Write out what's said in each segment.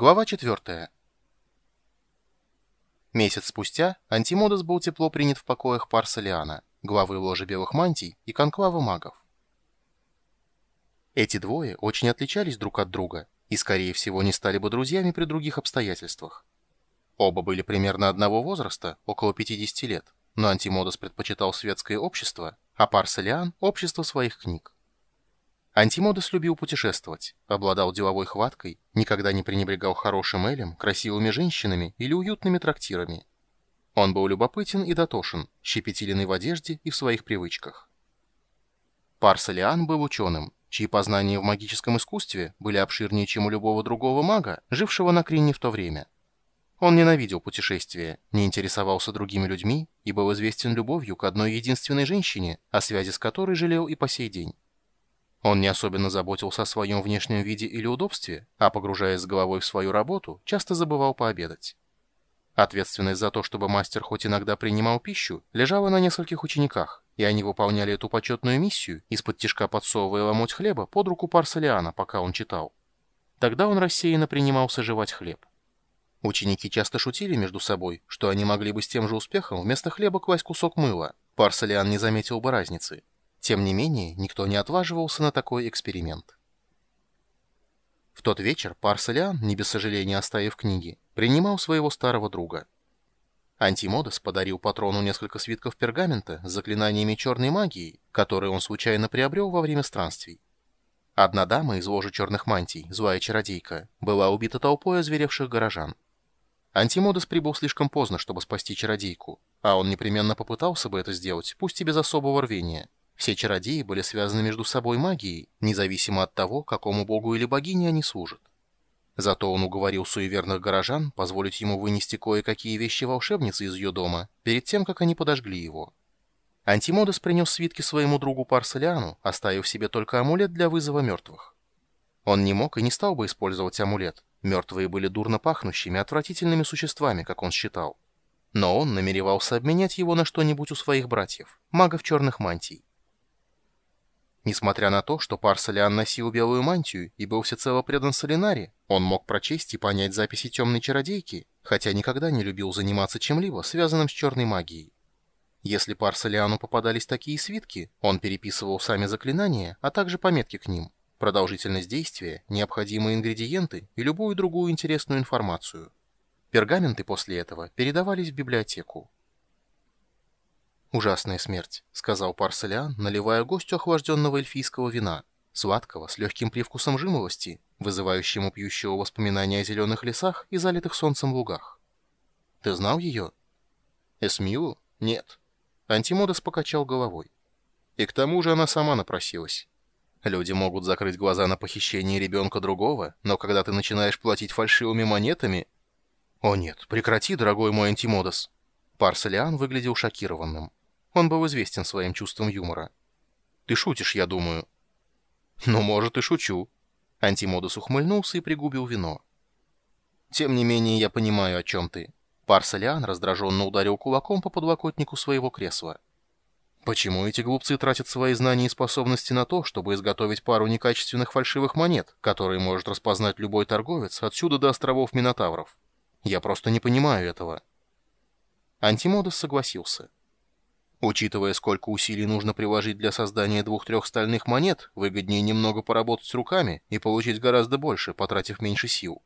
Глава 4. Месяц спустя Антимодос был тепло принят в покоях Парсалиана, главы ложи белых мантий и конклава магов. Эти двое очень отличались друг от друга и, скорее всего, не стали бы друзьями при других обстоятельствах. Оба были примерно одного возраста, около 50 лет, но Антимодос предпочитал светское общество, а Парсалиан — общество своих книг. Антимодос любил путешествовать, обладал деловой хваткой, никогда не пренебрегал хорошим элем, красивыми женщинами или уютными трактирами. Он был любопытен и дотошен, щепетиленный в одежде и в своих привычках. Парсалиан был ученым, чьи познания в магическом искусстве были обширнее, чем у любого другого мага, жившего на Крине в то время. Он ненавидел путешествия, не интересовался другими людьми и был известен любовью к одной единственной женщине, о связи с которой жалел и по сей день. Он не особенно заботился о своем внешнем виде или удобстве, а, погружаясь с головой в свою работу, часто забывал пообедать. Ответственность за то, чтобы мастер хоть иногда принимал пищу, лежала на нескольких учениках, и они выполняли эту почетную миссию, из-под тишка подсовывая ломоть хлеба под руку Парсалиана, пока он читал. Тогда он рассеянно принимался жевать хлеб. Ученики часто шутили между собой, что они могли бы с тем же успехом вместо хлеба класть кусок мыла. Парсалиан не заметил бы разницы. Тем не менее, никто не отваживался на такой эксперимент. В тот вечер Парселиан, не без сожаления оставив книги, принимал своего старого друга. Антимодос подарил патрону несколько свитков пергамента с заклинаниями черной магии, которые он случайно приобрел во время странствий. Одна дама из ложи черных мантий, злая чародейка, была убита толпой озверевших горожан. Антимодос прибыл слишком поздно, чтобы спасти чародейку, а он непременно попытался бы это сделать, пусть и без особого рвения. Все чародеи были связаны между собой магией, независимо от того, какому богу или богине они служат. Зато он уговорил суеверных горожан позволить ему вынести кое-какие вещи волшебницы из ее дома, перед тем, как они подожгли его. Антимодос принес свитки своему другу Парселиану, оставив себе только амулет для вызова мертвых. Он не мог и не стал бы использовать амулет. Мертвые были дурно пахнущими, отвратительными существами, как он считал. Но он намеревался обменять его на что-нибудь у своих братьев, магов черных мантий. Несмотря на то, что Парсалиан носил белую мантию и был всецело предан Солинаре, он мог прочесть и понять записи темной чародейки, хотя никогда не любил заниматься чем-либо, связанным с черной магией. Если Парсалиану попадались такие свитки, он переписывал сами заклинания, а также пометки к ним, продолжительность действия, необходимые ингредиенты и любую другую интересную информацию. Пергаменты после этого передавались в библиотеку. «Ужасная смерть», — сказал Парселиан, наливая гостю охлажденного эльфийского вина, сладкого, с легким привкусом жимолости, вызывающим у пьющего воспоминания о зеленых лесах и залитых солнцем лугах. «Ты знал ее?» «Эсмилу? Нет». Антимодес покачал головой. И к тому же она сама напросилась. Люди могут закрыть глаза на похищение ребенка другого, но когда ты начинаешь платить фальшивыми монетами... О нет, прекрати, дорогой мой Антимодос. Парселиан выглядел шокированным. Он был известен своим чувством юмора. «Ты шутишь, я думаю». «Ну, может, и шучу». Антимодус ухмыльнулся и пригубил вино. «Тем не менее, я понимаю, о чем ты». Парсалиан раздраженно ударил кулаком по подлокотнику своего кресла. «Почему эти глупцы тратят свои знания и способности на то, чтобы изготовить пару некачественных фальшивых монет, которые может распознать любой торговец отсюда до островов Минотавров? Я просто не понимаю этого». Антимодус согласился. Учитывая, сколько усилий нужно приложить для создания двух-трех стальных монет, выгоднее немного поработать руками и получить гораздо больше, потратив меньше сил.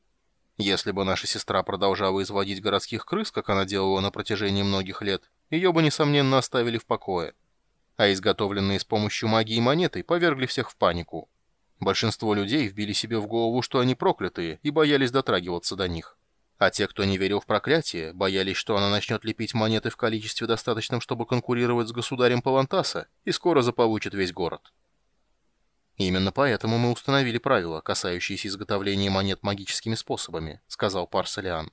Если бы наша сестра продолжала изводить городских крыс, как она делала на протяжении многих лет, ее бы, несомненно, оставили в покое. А изготовленные с помощью магии монеты повергли всех в панику. Большинство людей вбили себе в голову, что они проклятые, и боялись дотрагиваться до них. А те, кто не верил в проклятие, боялись, что она начнет лепить монеты в количестве достаточном, чтобы конкурировать с государем Палантаса, и скоро заполучит весь город. «Именно поэтому мы установили правила, касающиеся изготовления монет магическими способами», — сказал Парсалиан.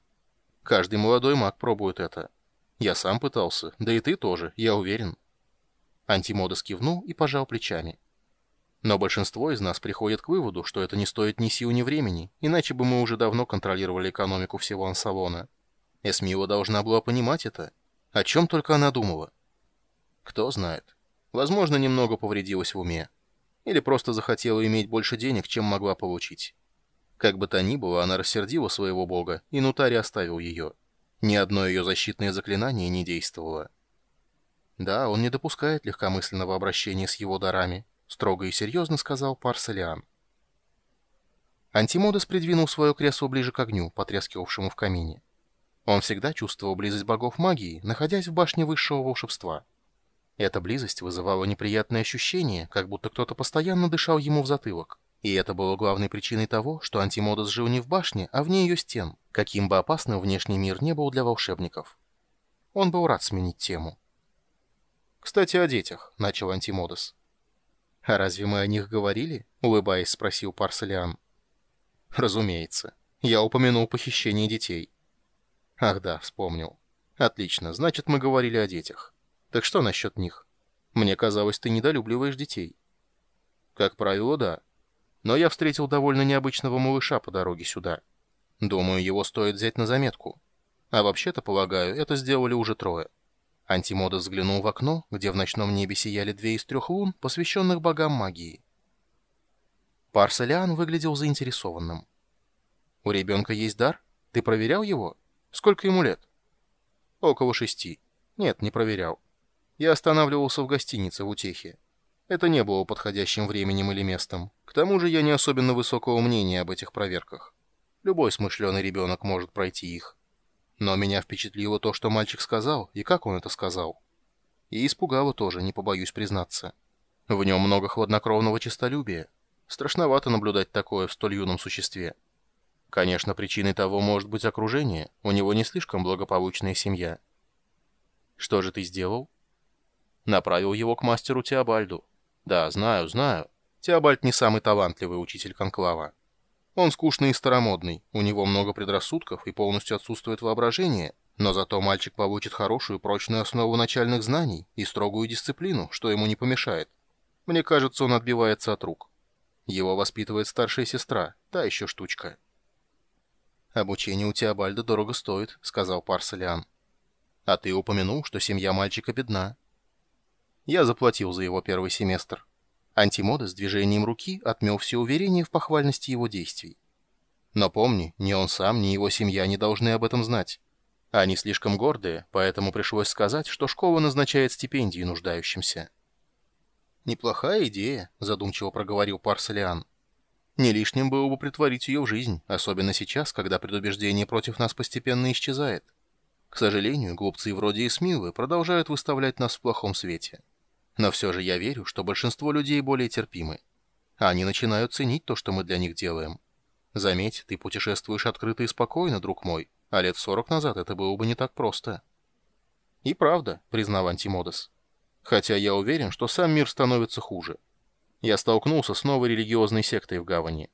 «Каждый молодой маг пробует это. Я сам пытался, да и ты тоже, я уверен». Антимодос кивнул и пожал плечами. Но большинство из нас приходит к выводу, что это не стоит ни сил, ни времени, иначе бы мы уже давно контролировали экономику всего Ансалона. Эсмила должна была понимать это. О чем только она думала. Кто знает. Возможно, немного повредилась в уме. Или просто захотела иметь больше денег, чем могла получить. Как бы то ни было, она рассердила своего бога, и Нутари оставил ее. Ни одно ее защитное заклинание не действовало. Да, он не допускает легкомысленного обращения с его дарами, строго и серьезно сказал Парселиан. Антимодес придвинул свое кресло ближе к огню, потрескивавшему в камине. Он всегда чувствовал близость богов магии, находясь в башне высшего волшебства. Эта близость вызывала неприятное ощущение, как будто кто-то постоянно дышал ему в затылок. И это было главной причиной того, что Антимодос жил не в башне, а вне ее стен, каким бы опасным внешний мир не был для волшебников. Он был рад сменить тему. «Кстати, о детях», — начал Антимодос. «А разве мы о них говорили?» — улыбаясь, спросил Парселиан. «Разумеется. Я упомянул похищение детей». «Ах да, вспомнил. Отлично, значит, мы говорили о детях. Так что насчет них? Мне казалось, ты недолюбливаешь детей». «Как правило, да. Но я встретил довольно необычного малыша по дороге сюда. Думаю, его стоит взять на заметку. А вообще-то, полагаю, это сделали уже трое. Антимода взглянул в окно, где в ночном небе сияли две из трех лун, посвященных богам магии. Парселиан выглядел заинтересованным. «У ребенка есть дар? Ты проверял его? Сколько ему лет?» «Около шести. Нет, не проверял. Я останавливался в гостинице в Утехе. Это не было подходящим временем или местом. К тому же я не особенно высокого мнения об этих проверках. Любой смышленый ребенок может пройти их. Но меня впечатлило то, что мальчик сказал, и как он это сказал. И испугало тоже, не побоюсь признаться. В нем много хладнокровного честолюбия. Страшновато наблюдать такое в столь юном существе. Конечно, причиной того может быть окружение. У него не слишком благополучная семья. Что же ты сделал? Направил его к мастеру Теобальду. Да, знаю, знаю. Теобальд не самый талантливый учитель Конклава. Он скучный и старомодный, у него много предрассудков и полностью отсутствует воображение, но зато мальчик получит хорошую прочную основу начальных знаний и строгую дисциплину, что ему не помешает. Мне кажется, он отбивается от рук. Его воспитывает старшая сестра, та еще штучка. «Обучение у Теобальда дорого стоит», — сказал Парсалиан. «А ты упомянул, что семья мальчика бедна. Я заплатил за его первый семестр. Антимода с движением руки отмел все уверения в похвальности его действий. Но помни, ни он сам, ни его семья не должны об этом знать. Они слишком гордые, поэтому пришлось сказать, что школа назначает стипендии нуждающимся. «Неплохая идея», — задумчиво проговорил Парселиан. «Не лишним было бы притворить ее в жизнь, особенно сейчас, когда предубеждение против нас постепенно исчезает. К сожалению, глупцы вроде Исмилы продолжают выставлять нас в плохом свете». Но все же я верю, что большинство людей более терпимы. Они начинают ценить то, что мы для них делаем. Заметь, ты путешествуешь открыто и спокойно, друг мой, а лет сорок назад это было бы не так просто. И правда, признал Антимодес. Хотя я уверен, что сам мир становится хуже. Я столкнулся с новой религиозной сектой в гавани.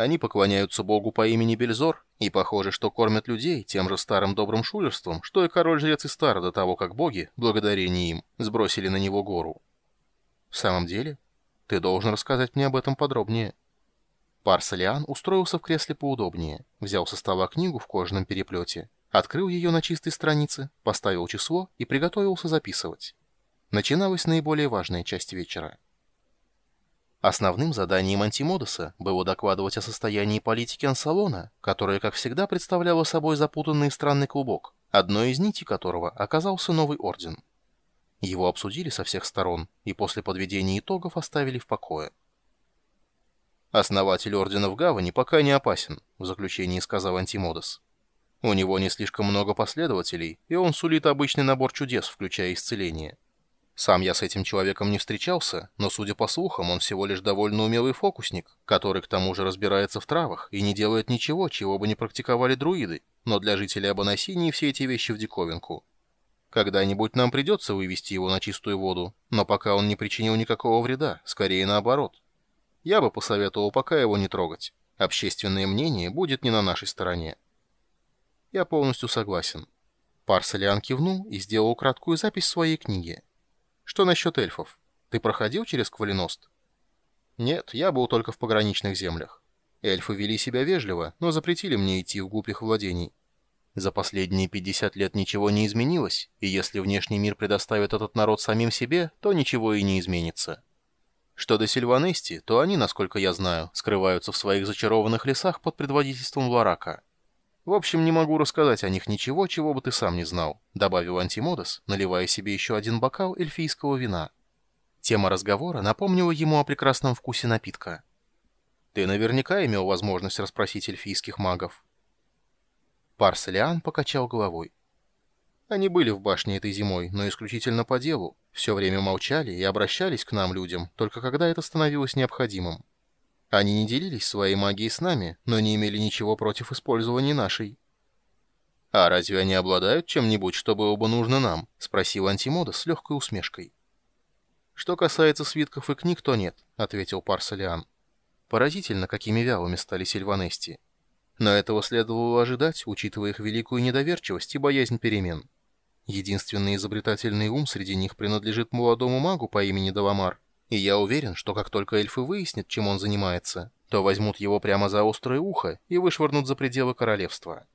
Они поклоняются богу по имени Бельзор, и похоже, что кормят людей тем же старым добрым шулерством, что и король-жрец Истара до того, как боги, благодарение им, сбросили на него гору. В самом деле? Ты должен рассказать мне об этом подробнее. Парсалиан устроился в кресле поудобнее, взял со стола книгу в кожаном переплете, открыл ее на чистой странице, поставил число и приготовился записывать. Начиналась наиболее важная часть вечера. Основным заданием антимодуса было докладывать о состоянии политики Ансалона, которая, как всегда, представляла собой запутанный странный клубок, одной из нитей которого оказался новый орден. Его обсудили со всех сторон и после подведения итогов оставили в покое. «Основатель ордена в Гавани пока не опасен», — в заключении сказал Антимодос. «У него не слишком много последователей, и он сулит обычный набор чудес, включая исцеление». Сам я с этим человеком не встречался, но, судя по слухам, он всего лишь довольно умелый фокусник, который к тому же разбирается в травах и не делает ничего, чего бы не практиковали друиды, но для жителей Абонасинии все эти вещи в диковинку. Когда-нибудь нам придется вывести его на чистую воду, но пока он не причинил никакого вреда, скорее наоборот. Я бы посоветовал пока его не трогать. Общественное мнение будет не на нашей стороне. Я полностью согласен. Парсалиан кивнул и сделал краткую запись в своей книге. Что насчет эльфов? Ты проходил через Квалиност? Нет, я был только в пограничных землях. Эльфы вели себя вежливо, но запретили мне идти вглубь их владений. За последние 50 лет ничего не изменилось, и если внешний мир предоставит этот народ самим себе, то ничего и не изменится. Что до Сильванести, то они, насколько я знаю, скрываются в своих зачарованных лесах под предводительством Ларака. В общем, не могу рассказать о них ничего, чего бы ты сам не знал», — добавил Антимодос, наливая себе еще один бокал эльфийского вина. Тема разговора напомнила ему о прекрасном вкусе напитка. «Ты наверняка имел возможность расспросить эльфийских магов». Парселиан покачал головой. Они были в башне этой зимой, но исключительно по делу. Все время молчали и обращались к нам, людям, только когда это становилось необходимым. Они не делились своей магией с нами, но не имели ничего против использования нашей. «А разве они обладают чем-нибудь, что было бы нужно нам?» — спросил Антимода с легкой усмешкой. «Что касается свитков и книг, то нет», — ответил Парсалиан. Поразительно, какими вялыми стали сильванести. Но этого следовало ожидать, учитывая их великую недоверчивость и боязнь перемен. Единственный изобретательный ум среди них принадлежит молодому магу по имени Даламар, и я уверен, что как только эльфы выяснят, чем он занимается, то возьмут его прямо за острое ухо и вышвырнут за пределы королевства.